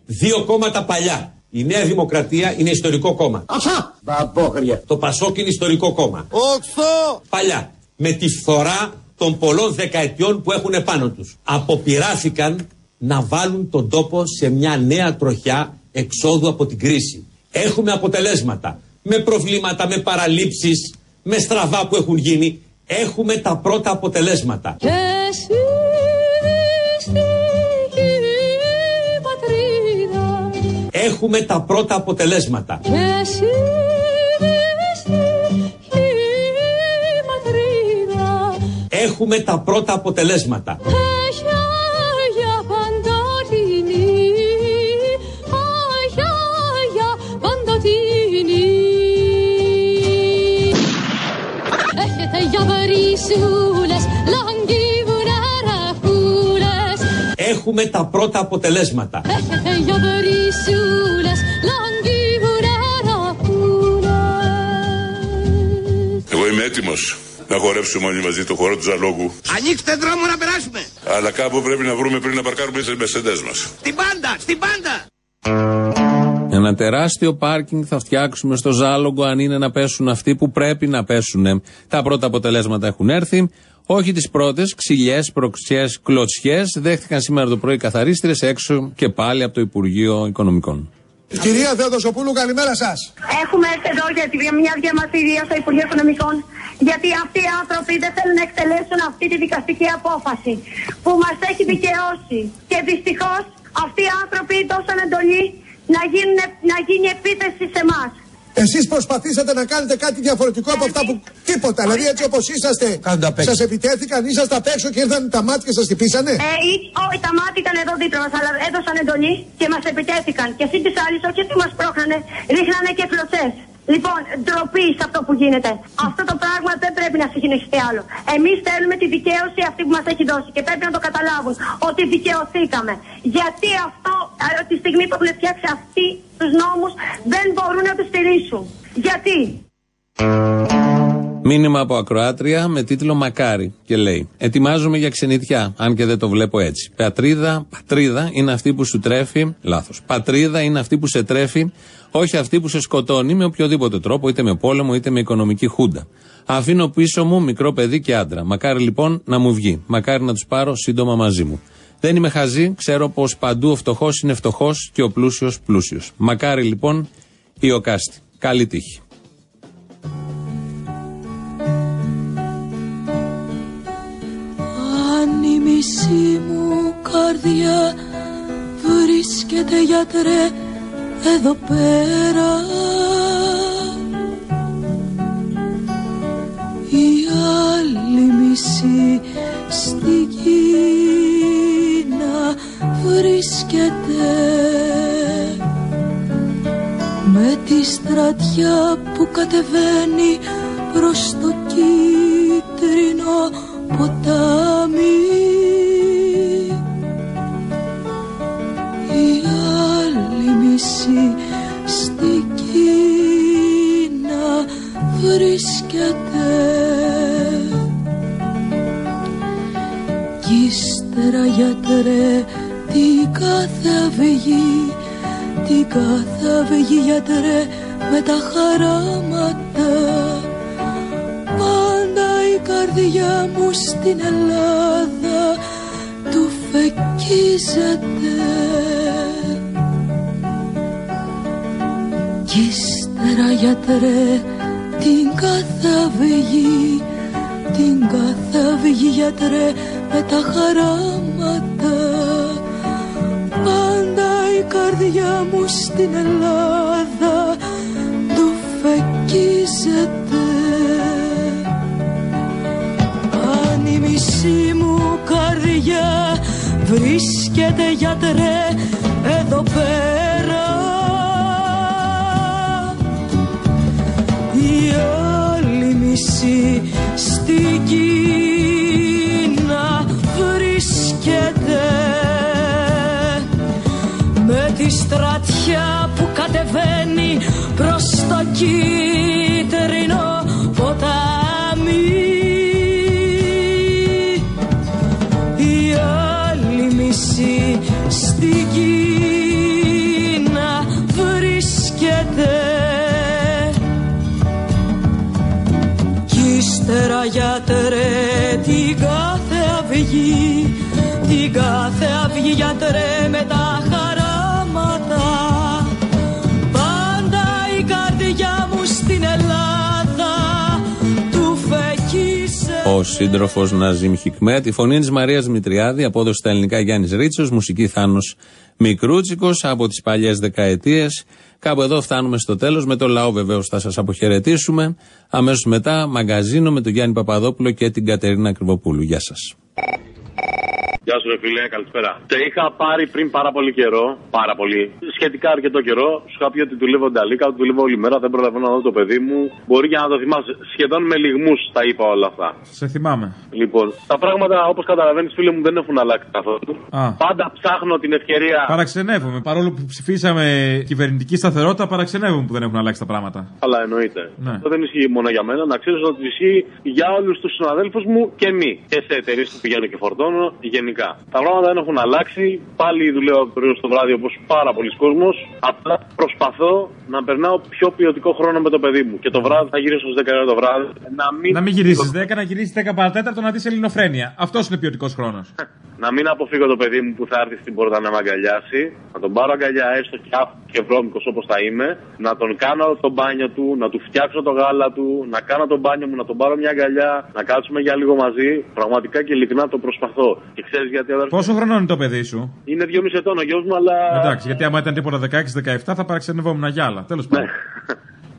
Δύο κόμματα παλιά. Η Νέα Δημοκρατία είναι ιστορικό κόμμα. Αυτά! Μπαμπόχρια. Το Πασόκ είναι ιστορικό κόμμα. Οξώ! Παλιά. Με τη φθορά των πολλών δεκαετιών που έχουν επάνω τους. Αποπειράθηκαν να βάλουν τον τόπο σε μια νέα τροχιά εξόδου από την κρίση. Έχουμε αποτελέσματα. Με προβλήματα, με παραλήψεις, με στραβά που έχουν γίνει. Έχουμε τα πρώτα αποτελέσματα. Και εσύ Έχουμε τα πρώτα αποτελέσματα. Και εσύ στη πατρίδα Έχουμε τα πρώτα αποτελέσματα. Έχει Άγια Παντοτινή Άγια Άγια Παντοτινή Έχετε για βρύσουλες, λαγγίβουνα ραχούλες έχουμε τα πρώτα αποτελέσματα. Εγώ είμαι έτοιμος να χορέψουμε όλοι μαζί το χώρο του Ζαλόγκου. Ανοίξτε δρόμο να περάσουμε. Αλλά κάπου πρέπει να βρούμε πριν να παρκάρουμε τις μεσεντές μας. Στην πάντα, στην πάντα. Ένα τεράστιο πάρκινγκ θα φτιάξουμε στο Ζάλογκο αν είναι να πέσουν αυτοί που πρέπει να πέσουν. Τα πρώτα αποτελέσματα έχουν έρθει. Όχι τις πρώτες, ξυλιές, προξιές, κλωτσιές. Δέχτηκαν σήμερα το πρωί καθαρίστρε έξω και πάλι από το Υπουργείο Οικονομικών. Κυρία Θεοδοσοπούλου, καλημέρα σας. Έχουμε έρθει εδώ για τη- μια διαμαρτυρία στο Υπουργείο Οικονομικών. Γιατί αυτοί οι άνθρωποι δεν θέλουν να εκτελέσουν αυτή τη δικαστική απόφαση που μας έχει δικαιώσει. Και δυστυχώς αυτοί οι άνθρωποι δώσαν εντολή να, γίνουν, να γίνει επίθεση σε εμά. Εσείς προσπαθήσατε να κάνετε κάτι διαφορετικό από αυτά που. Τίποτα. Δηλαδή έτσι όπως είσαστε. Σας επιτέθηκαν, ήσασταν απ' έξω και ήρθαν τα μάτια και σας τυπήσανε. Ε, ή, όχι, τα μάτια ήταν εδώ δίπλα μας, αλλά έδωσαν εντολή και μας επιτέθηκαν. Και εσύ τη άλλη, όχι ότι μας πρόχνανε, ρίχνανε και κλωτσές. Λοιπόν, ντροπή σε αυτό που γίνεται. Αυτό το πράγμα δεν πρέπει να συνεχιστεί άλλο. Εμείς θέλουμε τη δικαίωση αυτή που μας έχει δώσει και πρέπει να το καταλάβουν ότι δικαιωθήκαμε. Γιατί αυτό, ε, τη στιγμή που έχουν φτιάξει αυτοί τους νόμους, δεν μπορούν να τους στηρίσουν. Γιατί; Μήνυμα από ακροάτρια με τίτλο Μακάρι και λέει: Ετοιμάζομαι για ξενιτιά, αν και δεν το βλέπω έτσι. Πατρίδα, πατρίδα είναι αυτή που σου τρέφει. Λάθος. Πατρίδα είναι αυτή που σε τρέφει, όχι αυτή που σε σκοτώνει με οποιοδήποτε τρόπο, είτε με πόλεμο είτε με οικονομική χούντα. Αφήνω πίσω μου μικρό παιδί και άντρα. Μακάρι λοιπόν να μου βγει. Μακάρι να τους πάρω σύντομα μαζί μου. Δεν είμαι χαζή, ξέρω πως παντού ο φτωχός είναι φτωχός και ο πλούσιος πλούσιος. Μακάρι λοιπόν η οκάστη. Καλή τύχη. Μισή μου καρδιά. Βρίσκεται γιατρέ εδώ πέρα. Η άλλη μισή στην Κίνα βρίσκεται. Με τη στρατιά που κατεβαίνει προς το κίτρινο ποτάμι μισή στην Κίνα βρίσκεται. Κι ύστερα γιατρέ την κάθε αυγή την κάθε αυγή γιατρέ με τα χαράματα. Πάντα η καρδιά μου στην Ελλάδα του φεκίζεται ύστερα γιατρέ την κάθε αυγή την κάθε αυγή γιατρέ με τα χαράματα. Πάντα η καρδιά μου στην Ελλάδα του φεκίζεται αν η μισή μου καρδιά βρίσκεται γιατρέ άλλη μισή στην Κίνα βρίσκεται με τη στρατιά που κατεβαίνει προς το κίτρινο κάθε αυγή γιατρέ με τα χαράματα πάντα η καρδιά μου στην Ελλάδα του φεκίσε Ο σύντροφος Ναζίμ Χικμέτ, η φωνή της Μαρίας Δημητριάδη, απόδοση στα ελληνικά Γιάννης Ρίτσος, μουσική Θάνος Μικρούτσικος από τις παλιές δεκαετίες. Κάπου εδώ φτάνουμε στο τέλος. Με το λαό βεβαίως θα σας αποχαιρετήσουμε. Αμέσως μετά, μαγκαζίνο με τον Γιάννη Παπαδόπουλο και την Κατερίνα Κρυβοπούλου. Γεια σας. Γεια σου, ρε φίλε, καλησπέρα. Σε είχα πάρει πριν πάρα πολύ καιρό, πάρα πολύ, σχετικά αρκετό καιρό. Σου είχα πει ότι δουλεύω νταλίκα, ότι δουλεύω όλη μέρα, δεν προλαβαίνω να δω το παιδί μου. Μπορεί και να το θυμάσαι. Σχεδόν με λιγμούς τα είπα όλα αυτά. Σε θυμάμαι. Λοιπόν, τα πράγματα όπως καταλαβαίνεις, φίλε μου, δεν έχουν αλλάξει καθόλου. Α. Πάντα ψάχνω την ευκαιρία. Παραξενεύομαι. Παρόλο που ψηφίσαμε κυβερνητική σταθερότητα, παραξενεύομαι που δεν έχουν αλλάξει τα πράγματα. Αλλά εννοείται. Ναι. Αυτό δεν ισχύει μόνο για μένα. Να ξέρεις ότι ισχύει για όλους τους συναδέλφους μου και μη. Και σε εταιρείες που πηγαίνω και φορτώνω γενικά. Τα πράγματα δεν έχουν αλλάξει. Πάλι δουλεύω από το πρωί στο βράδυ όπως πάρα πολλοί κόσμος. Απλά προσπαθώ να περνάω πιο ποιοτικό χρόνο με το παιδί μου. Και το βράδυ θα γυρίσω στις 10 ώρα το βράδυ. Να μην, Να μην γυρίσεις 10, να γυρίσεις 10 παρατέταρτο να δεις ελληνοφρένεια. Αυτός είναι ποιοτικός χρόνος. να μην αποφύγω το παιδί μου που θα έρθει στην πόρτα να με αγκαλιάσει. Να τον πάρω αγκαλιά έστω και άφ και βρώμικος όπως θα είμαι. Να τον κάνω το μπάνιο του, να του φτιάξω το γάλα του, να κάνω το μπάνιο μου, να τον πάρω μια αγκαλιά, να κάτσουμε για λίγο μαζί. Πραγματικά και ειλικρινά το προσπαθώ. Και ξέρεις γιατί αδερφέ; Πόσο χρονών είναι το παιδί σου; Είναι 2,5 ετών ο γιος μου, αλλά. Εντάξει, γιατί άμα ήταν τίποτα 16-17 θα παραξενευόμουν για άλλα. Τέλος πάντων. (laughs)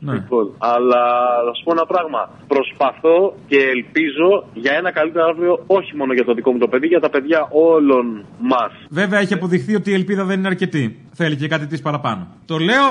Ναι. Λοιπόν, αλλά θα σου πω ένα πράγμα. Προσπαθώ και ελπίζω για ένα καλύτερο αύριο, όχι μόνο για το δικό μου το παιδί, για τα παιδιά όλων μας. Βέβαια έχει αποδειχθεί ότι η ελπίδα δεν είναι αρκετή. Θέλει και κάτι της παραπάνω. Το λέω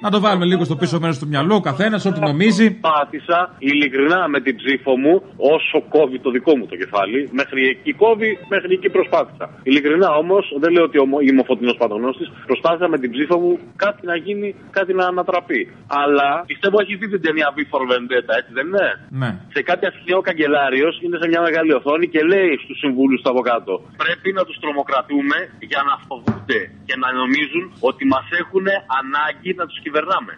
να το βάλουμε λίγο στο πίσω μέρος του μυαλού, ο καθένας ό,τι νομίζει. Πάτησα ειλικρινά με την ψήφο μου όσο κόβει το δικό μου το κεφάλι. Μέχρι εκεί κόβει, μέχρι εκεί προσπάθησα. Ειλικρινά όμως, δεν λέω ότι ομο- είμαι ο φωτεινός παντονόστη, προσπάθησα με την ψήφο μου κάτι να γίνει, κάτι να ανατραπεί. Αλλά πιστεύω έχει δει την ταινία V for Vendetta, έτσι δεν είναι; Ναι. Σε κάτι αστυνομικό καγκελάριος είναι σε μια μεγάλη οθόνη και λέει στους συμβούλους του από κάτω: Πρέπει να τους τρομοκρατούμε για να φοβούνται και να νομίζουν ότι μας έχουν ανάγκη να τους κυβερνάμε.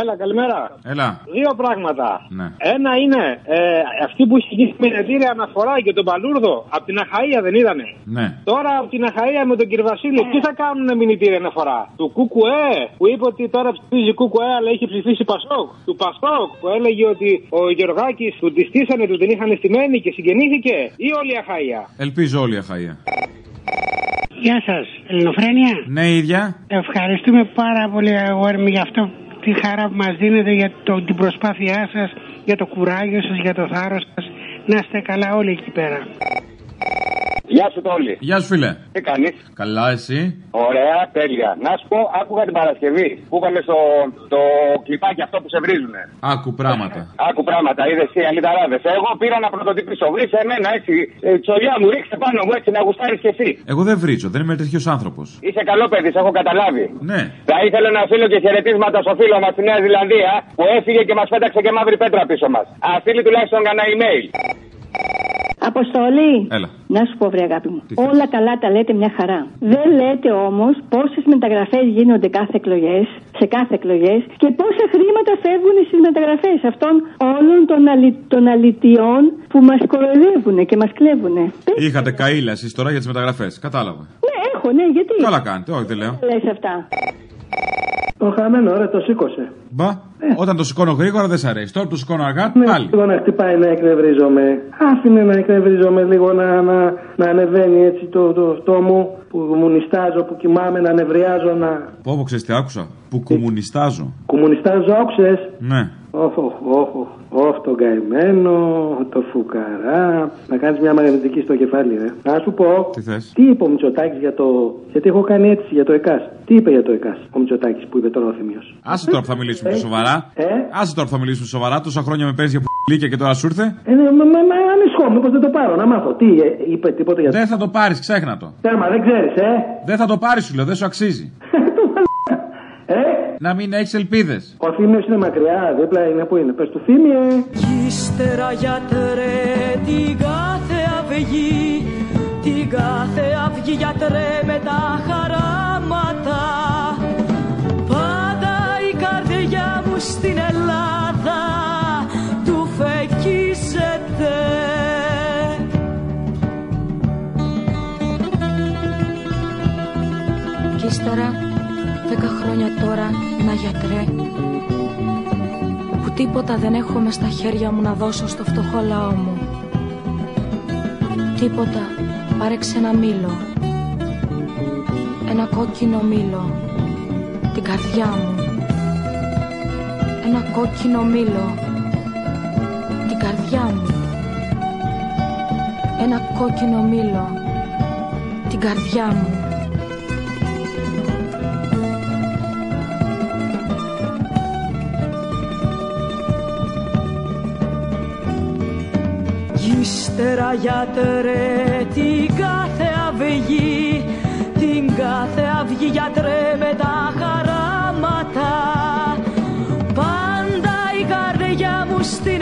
Έλα, καλημέρα. Έλα. Δύο πράγματα. Ναι. Ένα είναι ε, αυτή που είχε γίνει μηνετήρια αναφορά για τον Παλούρδο. Από την Αχαία δεν είδανε; Ναι. Τώρα από την Αχαία με τον κύριο Βασίλη, τι θα κάνουν μηνυτήρια αναφορά; Του Κουκουέ που είπε ότι τώρα ψηφίζει Κουκουέ αλλά είχε ψηφίσει Πασόκ. Του Πασόκ που έλεγε ότι ο Γεωργάκης του τη στήσανε, του την είχαν στημένη και συγγενήθηκε. Ή όλη η Αχαία. Ελπίζω όλη η Αχαία. Γεια σας, Ελληνοφρένια. Ναι, ίδια. Ευχαριστούμε πάρα πολύ, αγόρι μου, για αυτό τη χαρά που μας δίνετε, για το, την προσπάθειά σας, για το κουράγιο σας, για το θάρρος σας. Να είστε καλά όλοι εκεί πέρα. Γεια σου, Τόλι. Γεια σου, φίλε. Τι κάνεις; Καλά, εσύ; Ωραία, τέλεια. Να σου πω, άκουγα την Παρασκευή που είχαμε στο το κλιπάκι αυτό που σε βρίζουνε. Άκου πράγματα. Άκου πράγματα, είδες εσύ, αλυταράδες. Εγώ πήρα να πρωτοτυπήσω. Βρεις εμένα έτσι. Ε, τσολιά μου, ρίξε πάνω μου έτσι να γουστάρεις κι εσύ. Εγώ δεν βρίζω, δεν είμαι τέτοιος άνθρωπος. Είσαι καλό παιδί, σε έχω καταλάβει. Ναι. Θα ήθελα να στείλω και χαιρετίσματα στο φίλο μας στη Νέα Ζηλανδία που έφυγε και μας πέταξε και μαύρη πέτρα πίσω μας. Α στείλει τουλάχιστον κανένα email. Αποστολή. Έλα. Να σου πω, βρε αγάπη μου. Όλα καλά τα λέτε μια χαρά. Δεν λέτε όμως πόσες μεταγραφές γίνονται κάθε εκλογές, σε κάθε εκλογές και πόσα χρήματα φεύγουν στις μεταγραφές αυτών όλων των, αλη, των αλητιών που μας κοροϊδεύουν και μας κλέβουν. Είχατε καήλα εσείς τώρα για τις μεταγραφές. Κατάλαβα. Ναι, έχω, ναι, γιατί; Καλά κάνετε, όχι δεν λέω. Λες αυτά. Το χαμένο, ρε, το σήκωσε. Μπα, όταν το σηκώνω γρήγορα δεν σ' αρέσει. Τώρα το σηκώνω αργά, Ναι, πάλι. λίγο να χτυπάει να εκνευρίζομαι. Άφηνε να εκνευρίζομαι λίγο να, να, να ανεβαίνει έτσι το, το αυτό μου που μου νιστάζω, που κοιμάμαι, να νευριάζω, να Πω, πω, ξέρεις τι άκουσα; Που κομμουνιστάζω. κομμουνιστάζω, άκουσες; Ναι. Όχ, όχ, όχ, όχ, όχ, τον καημένο, το φουκαρά. Να κάνεις μια μαγνητική στο κεφάλι, ρε. Να σου πω, Τι θες; τι είπε ο Μητσοτάκης για το... Γιατί έχω κάνει έτσι για το ΕΚΑΣ. Τι είπε για το ΕΚΑΣ ο Μητσοτάκης που είπε τώρα ο Θημίος. Άσε τώρα που θα μιλήσουμε πιο σοβαρά. Ε; Άσε τώρα που θα μιλήσουμε σοβαρά. Τόσα χρόνια με παίρνει για πουλίκια και τώρα σου ήρθε. Ε, ναι, με, με, με ανησυχώ, μήπως δεν το πάρω, να μάθω. Τι ε, είπε τίποτα για το... Δεν θα το πάρεις, ξέχνα το. Τέρμα, δεν ξέρεις, ε. Δεν θα το πάρεις, σου λέω, δεν σου αξίζει. (laughs) Ε; Να μην έχεις ελπίδες. Ο Θήμιος είναι μακριά, δίπλα είναι, πού είναι, πες του Θήμιε. Ύστερα γιατρέ την κάθε αυγή Την κάθε αυγή γιατρέ με τα χαράματα Πάντα η καρδιά μου στην Ελλάδα Του φεκίζεται Κι ύστερα, δέκα χρόνια τώρα, να γιατρέ Που τίποτα δεν έχω μες στα χέρια μου να δώσω στο φτωχό λαό μου. Τίποτα, πάρεξε ένα μήλο Ένα κόκκινο μήλο Την καρδιά μου. Ένα κόκκινο μήλο Την καρδιά μου. Ένα κόκκινο μήλο, την καρδιά μου. Ύστερα γιατρέ την κάθε αυγή Την κάθε αυγή γιατρέ με τα χαράματα. Πάντα η καρδιά μου στην